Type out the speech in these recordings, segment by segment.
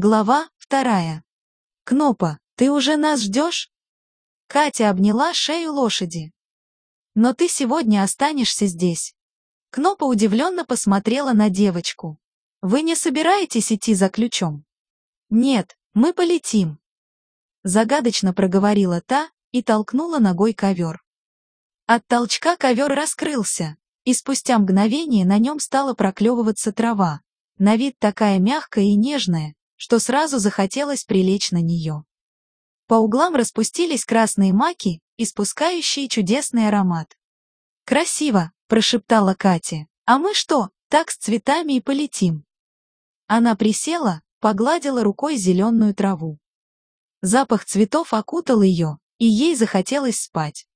Глава вторая. Кнопа, ты уже нас ждешь? Катя обняла шею лошади. Но ты сегодня останешься здесь. Кнопа удивленно посмотрела на девочку. Вы не собираетесь идти за ключом? Нет, мы полетим. Загадочно проговорила та и толкнула ногой ковер. От толчка ковер раскрылся, и спустя мгновение на нем стала проклевываться трава, на вид такая мягкая и нежная, что сразу захотелось прилечь на нее. По углам распустились красные маки, испускающие чудесный аромат. «Красиво!» — прошептала Катя. «А мы что, так с цветами и полетим?» Она присела, погладила рукой зеленую траву. Запах цветов окутал ее, и ей захотелось спать.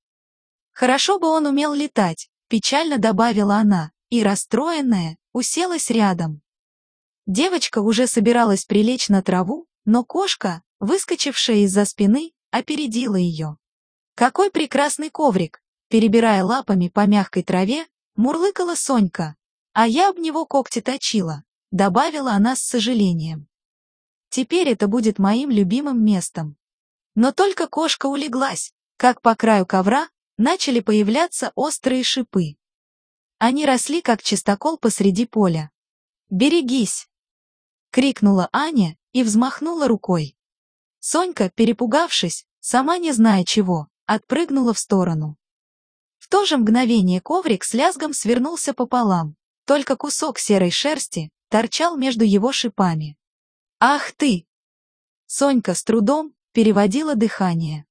«Хорошо бы он умел летать», — печально добавила она, и, расстроенная, уселась рядом. Девочка уже собиралась прилечь на траву, но кошка, выскочившая из-за спины, опередила ее. «Какой прекрасный коврик!» Перебирая лапами по мягкой траве, мурлыкала Сонька, а я об него когти точила, добавила она с сожалением. Теперь это будет моим любимым местом. Но только кошка улеглась, как по краю ковра начали появляться острые шипы. Они росли, как чистокол посреди поля. «Берегись!» — крикнула Аня и взмахнула рукой. Сонька, перепугавшись, сама не зная чего, отпрыгнула в сторону. В то же мгновение коврик с лязгом свернулся пополам, только кусок серой шерсти торчал между его шипами. «Ах ты!» Сонька с трудом переводила дыхание.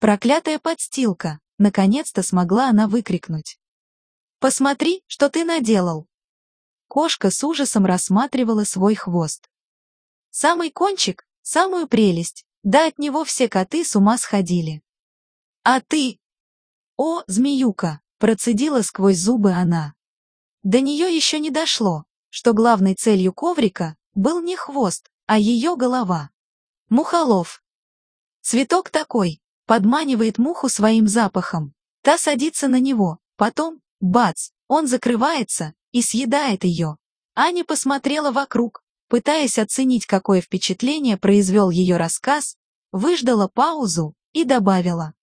Проклятая подстилка, наконец-то смогла она выкрикнуть. «Посмотри, что ты наделал!» Кошка с ужасом рассматривала свой хвост. Самый кончик, самую прелесть, да от него все коты с ума сходили. «А ты?» «О, змеюка!» — процедила сквозь зубы она. До нее еще не дошло, что главной целью коврика был не хвост, а ее голова. Мухолов. Цветок такой, подманивает муху своим запахом. Та садится на него, потом, бац, он закрывается и съедает ее. Аня посмотрела вокруг, пытаясь оценить, какое впечатление произвел ее рассказ, выждала паузу и добавила.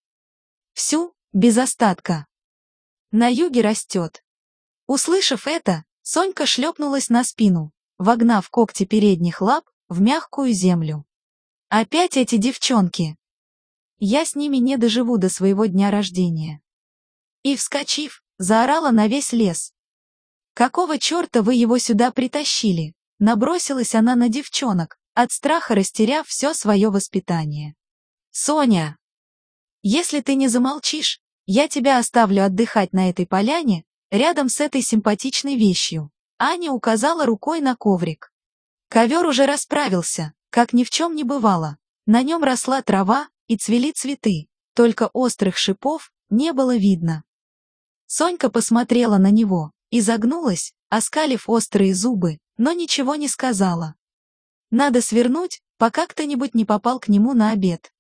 Всю, без остатка. На юге растет. Услышав это, Сонька шлепнулась на спину, вогнав когти передних лап в мягкую землю. Опять эти девчонки. Я с ними не доживу до своего дня рождения. И, вскочив, заорала на весь лес. «Какого черта вы его сюда притащили?» Набросилась она на девчонок, от страха растеряв все свое воспитание. «Соня! Если ты не замолчишь, я тебя оставлю отдыхать на этой поляне, рядом с этой симпатичной вещью. Аня указала рукой на коврик. Ковер уже расправился, как ни в чем не бывало. На нем росла трава и цвели цветы, только острых шипов не было видно. Сонька посмотрела на него и загнулась, оскалив острые зубы, но ничего не сказала. Надо свернуть, пока кто-нибудь не попал к нему на обед.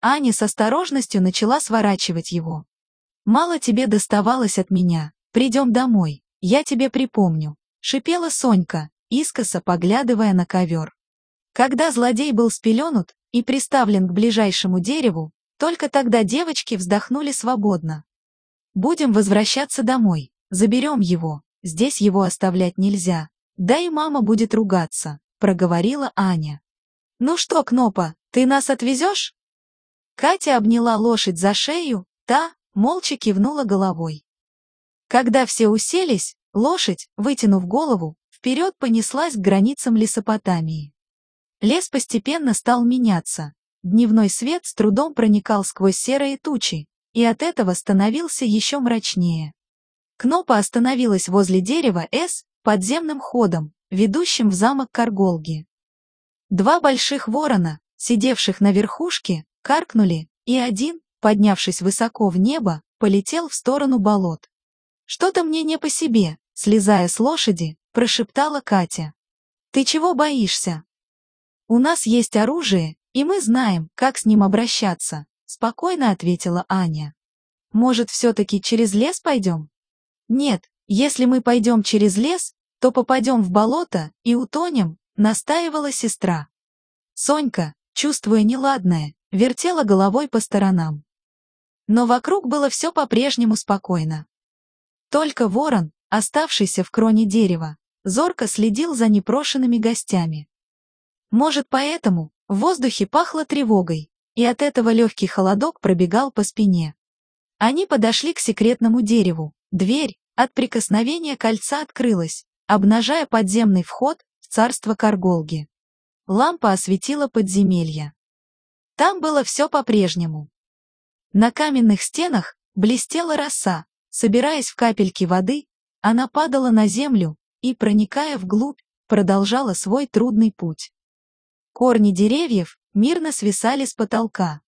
Аня с осторожностью начала сворачивать его. «Мало тебе доставалось от меня, придем домой, я тебе припомню», — шипела Сонька, искоса поглядывая на ковер. Когда злодей был спеленут и приставлен к ближайшему дереву, только тогда девочки вздохнули свободно. «Будем возвращаться домой, заберем его, здесь его оставлять нельзя, да и мама будет ругаться», — проговорила Аня. «Ну что, Кнопа, ты нас отвезешь?» Катя обняла лошадь за шею, та молча кивнула головой. Когда все уселись, лошадь, вытянув голову, вперед понеслась к границам Лесопотамии. Лес постепенно стал меняться. Дневной свет с трудом проникал сквозь серые тучи, и от этого становился еще мрачнее. Кнопа остановилась возле дерева С подземным ходом, ведущим в замок Карголги. Два больших ворона, сидевших на верхушке, каркнули, и один, поднявшись высоко в небо, полетел в сторону болот. «Что-то мне не по себе», — слезая с лошади, прошептала Катя. «Ты чего боишься?» «У нас есть оружие, и мы знаем, как с ним обращаться», — спокойно ответила Аня. «Может, все-таки через лес пойдем?» «Нет, если мы пойдем через лес, то попадем в болото и утонем», настаивала сестра. Сонька, чувствуя неладное, вертела головой по сторонам. Но вокруг было все по-прежнему спокойно. Только ворон, оставшийся в кроне дерева, зорко следил за непрошенными гостями. Может, поэтому в воздухе пахло тревогой, и от этого легкий холодок пробегал по спине. Они подошли к секретному дереву. Дверь от прикосновения кольца открылась, обнажая подземный вход в царство Карголги. Лампа осветила подземелье. Там было все по-прежнему. На каменных стенах блестела роса, собираясь в капельки воды, она падала на землю и, проникая вглубь, продолжала свой трудный путь. Корни деревьев мирно свисали с потолка.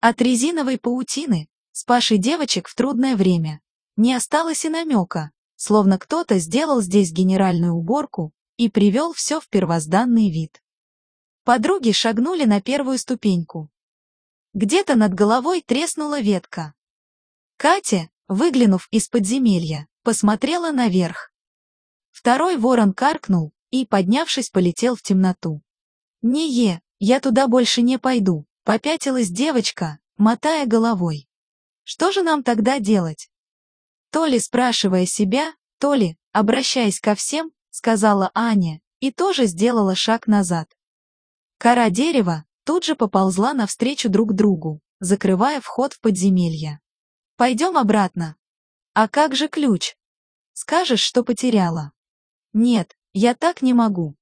От резиновой паутины, спасшей девочек в трудное время, не осталось и намека, словно кто-то сделал здесь генеральную уборку и привел все в первозданный вид. Подруги шагнули на первую ступеньку. Где-то над головой треснула ветка. Катя, выглянув из подземелья, посмотрела наверх. Второй ворон каркнул и, поднявшись, полетел в темноту. «Не е, я туда больше не пойду», — попятилась девочка, мотая головой. «Что же нам тогда делать?» То ли спрашивая себя, то ли, обращаясь ко всем, сказала Аня, и тоже сделала шаг назад. Кора дерева тут же поползла навстречу друг другу, закрывая вход в подземелье. «Пойдем обратно». «А как же ключ?» «Скажешь, что потеряла». «Нет, я так не могу».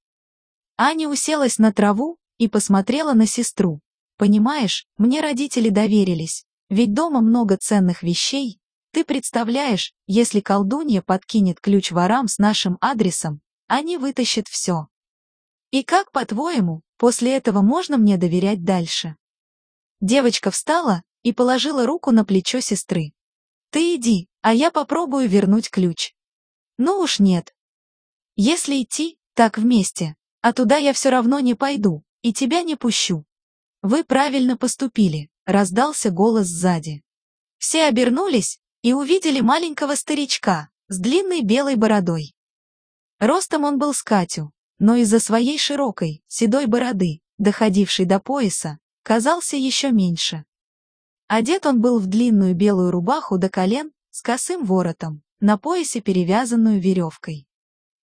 Аня уселась на траву и посмотрела на сестру. «Понимаешь, мне родители доверились, ведь дома много ценных вещей. Ты представляешь, если колдунья подкинет ключ ворам с нашим адресом, они вытащат все. И как, по-твоему, после этого можно мне доверять дальше?» Девочка встала и положила руку на плечо сестры. «Ты иди, а я попробую вернуть ключ». «Ну уж нет. Если идти, так вместе, а туда я все равно не пойду, и тебя не пущу. Вы правильно поступили, раздался голос сзади. Все обернулись и увидели маленького старичка с длинной белой бородой. Ростом он был с Катю, но из-за своей широкой, седой бороды, доходившей до пояса, казался еще меньше. Одет он был в длинную белую рубаху до колен с косым воротом, на поясе перевязанную веревкой.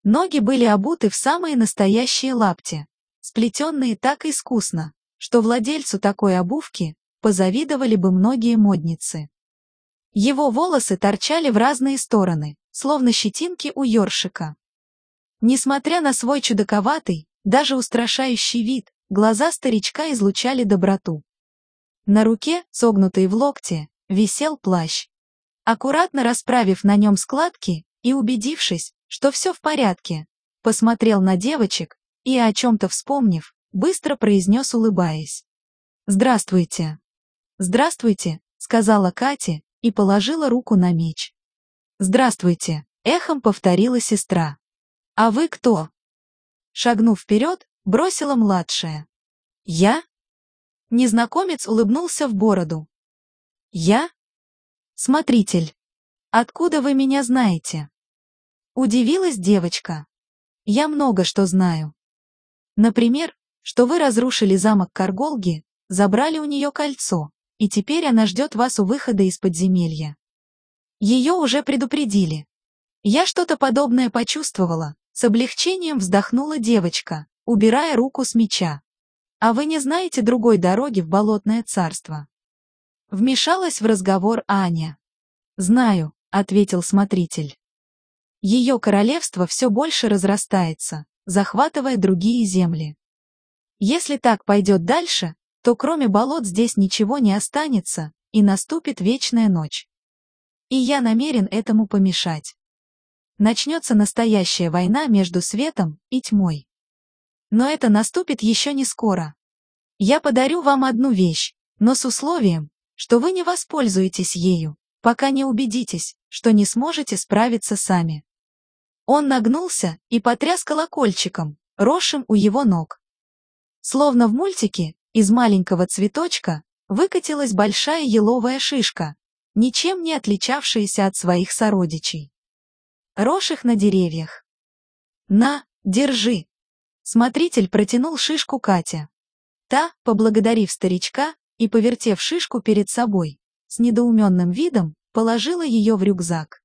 Ноги были обуты в самые настоящие лапти, сплетенные так искусно, что владельцу такой обувки позавидовали бы многие модницы. Его волосы торчали в разные стороны, словно щетинки у ёршика. Несмотря на свой чудаковатый, даже устрашающий вид, глаза старичка излучали доброту. На руке, согнутой в локте, висел плащ. Аккуратно расправив на нем складки и убедившись, что все в порядке. Посмотрел на девочек и, о чем-то вспомнив, быстро произнес, улыбаясь. «Здравствуйте!» «Здравствуйте!» — сказала Катя и положила руку на меч. «Здравствуйте!» — эхом повторила сестра. «А вы кто?» Шагнув вперед, бросила младшая. «Я?» Незнакомец улыбнулся в бороду. «Я?» «Смотритель. Откуда вы меня знаете?» Удивилась девочка. Я много что знаю. Например, что вы разрушили замок Карголги, забрали у нее кольцо, и теперь она ждет вас у выхода из подземелья. Ее уже предупредили. Я что-то подобное почувствовала, с облегчением вздохнула девочка, убирая руку с меча. А вы не знаете другой дороги в болотное царство? Вмешалась в разговор Аня. Знаю, ответил смотритель. Ее королевство все больше разрастается, захватывая другие земли. Если так пойдет дальше, то кроме болот здесь ничего не останется, и наступит вечная ночь. И я намерен этому помешать. Начнется настоящая война между светом и тьмой. Но это наступит еще не скоро. Я подарю вам одну вещь, но с условием, что вы не воспользуетесь ею, пока не убедитесь, что не сможете справиться сами. Он нагнулся и потряс колокольчиком, росшим у его ног. Словно в мультике, из маленького цветочка выкатилась большая еловая шишка, ничем не отличавшаяся от своих сородичей. Росших на деревьях. «На, держи!» Смотритель протянул шишку Кате. Та, поблагодарив старичка и повертев шишку перед собой, с недоуменным видом, положила ее в рюкзак.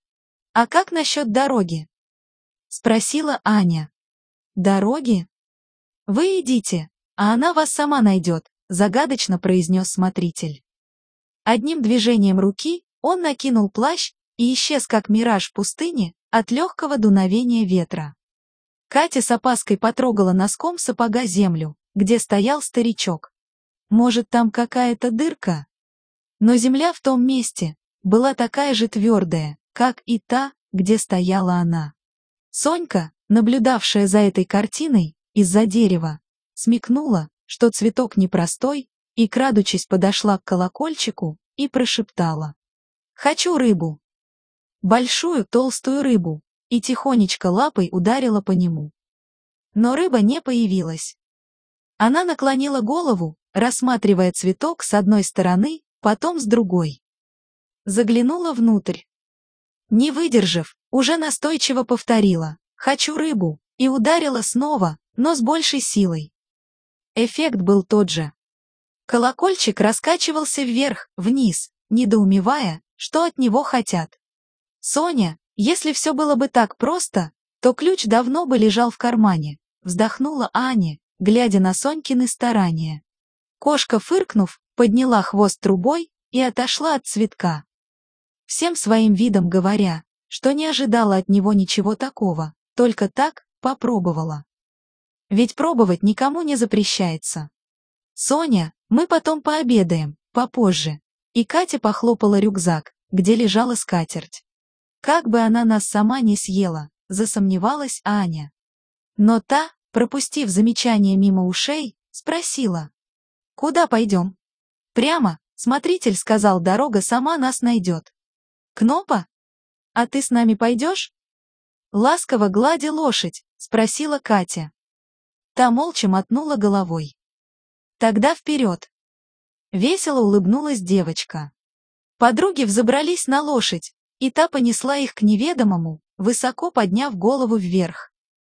«А как насчет дороги?» — спросила Аня. «Дороги?» «Вы идите, а она вас сама найдет», — загадочно произнес смотритель. Одним движением руки он накинул плащ и исчез как мираж в пустыне от легкого дуновения ветра. Катя с опаской потрогала носком сапога землю, где стоял старичок. Может, там какая-то дырка? Но земля в том месте была такая же твердая, как и та, где стояла она. Сонька, наблюдавшая за этой картиной, из-за дерева, смекнула, что цветок непростой, и, крадучись, подошла к колокольчику и прошептала. «Хочу рыбу!» Большую толстую рыбу, и тихонечко лапой ударила по нему. Но рыба не появилась. Она наклонила голову, рассматривая цветок с одной стороны, потом с другой. Заглянула внутрь. Не выдержав, уже настойчиво повторила «хочу рыбу» и ударила снова, но с большей силой. Эффект был тот же. Колокольчик раскачивался вверх, вниз, недоумевая, что от него хотят. Соня, если все было бы так просто, то ключ давно бы лежал в кармане, вздохнула Аня, глядя на Сонькины старания. Кошка, фыркнув, подняла хвост трубой и отошла от цветка. Всем своим видом говоря, что не ожидала от него ничего такого, только так попробовала. Ведь пробовать никому не запрещается. «Соня, мы потом пообедаем, попозже». И Катя похлопала рюкзак, где лежала скатерть. Как бы она нас сама не съела, засомневалась Аня. Но та, пропустив замечание мимо ушей, спросила. «Куда пойдем?» «Прямо», смотритель сказал, дорога сама нас найдет. «Кнопа? А ты с нами пойдешь?» Ласково гладя лошадь, спросила Катя. Та молча мотнула головой. «Тогда вперед!» Весело улыбнулась девочка. Подруги взобрались на лошадь, и та понесла их к неведомому, высоко подняв голову вверх.